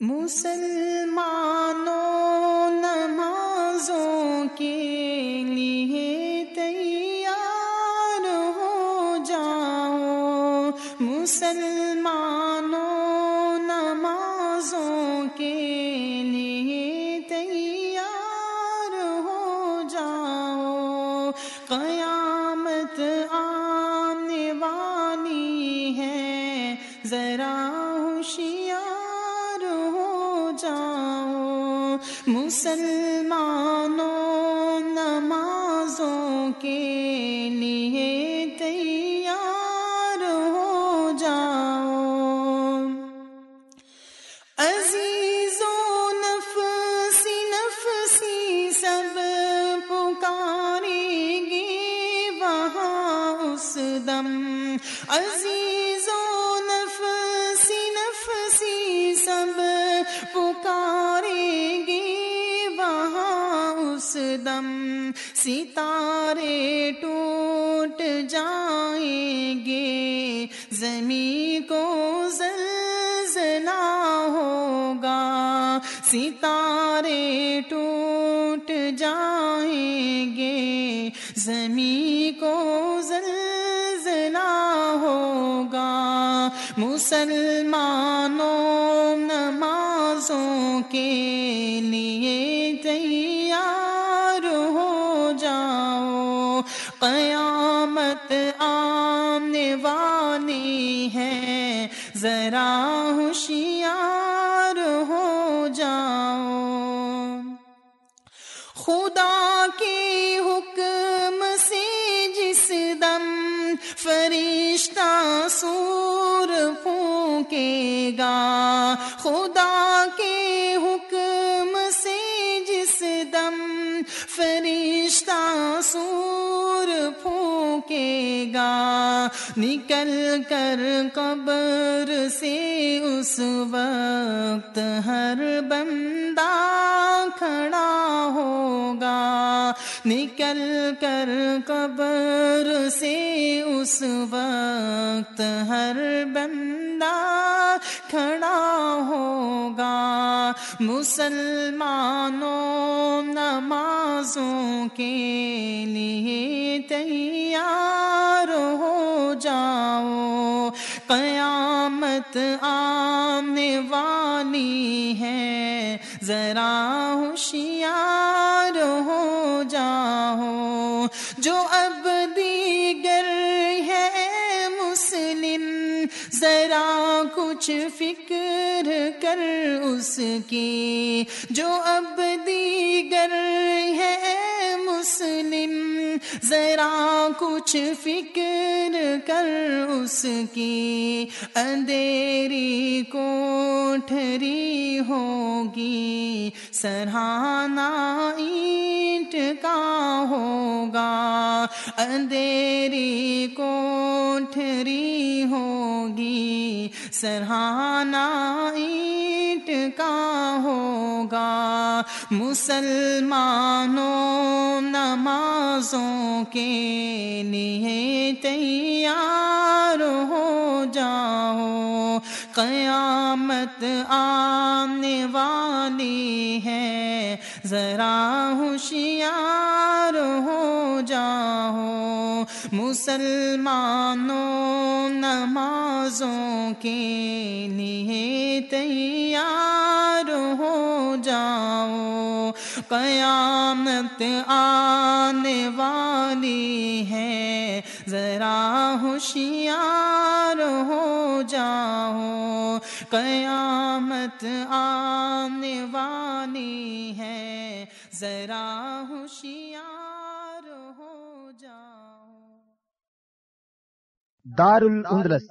مسلمانوں نمازوں کے لیے تیار ہو جاؤ۔ مسلمانوں نمازوں کے لیے تیار ہو جاؤ۔ قیامت آنے والی ہے۔ ذرا مسلمانوں نمازوں کے لیے تیار ہو جاؤ عزیزوں، نفسی نفسی سب پکاریں گے وہاں اس دم۔ عزیزوں اس دم ستارے ٹوٹ جائیں گے۔ زمین کو زلزلہ ہوگا۔ ستارے ٹوٹ جائیں گے۔ زمین کو زلزلہ ہوگا۔ مسلمانوں نمازوں کے لیے آنے والی ہے ذرا ہوشیار ہو جاؤ۔ خدا کے حکم سے جس دم فرشتہ سور پھونکے گا۔ خدا کے حکم سے جس دم فرشتہ سور نکل کر قبر سے اس وقت ہر بندہ کھڑا ہوگا۔ نکل کر قبر سے اس وقت ہر بندہ کھڑا ہوگا۔ مسلمانوں نمازوں کے لیے تیار قیامت آنے والی ہے۔ ذرا ہوشیار ہو جاؤ۔ جو اب دیگر ہے مسلم، ذرا کچھ فکر کر اس کی۔ جو اب دیگر ذرا کچھ فکر کر اس کی اندھیری کوٹھری ہوگی سرحانہ اینٹ کا ہوگا۔ اندھیری کوٹھری ہوگی سرہانا اینٹ کا ہوگا۔ مسلمانوں نمازوں کے لیے تیار قیامت آنے والی ہے۔ ذرا ہوشیار ہو جاؤ۔ مسلمانوں نمازوں کے لیے تیار ہو جاؤ۔ قیامت آنے والی ہے۔ ذرا ہوشیار ہو جاؤ۔ قیامت آنے والی ہے۔ ذرا ہوشیار ہو جاؤ۔ دار الاندلس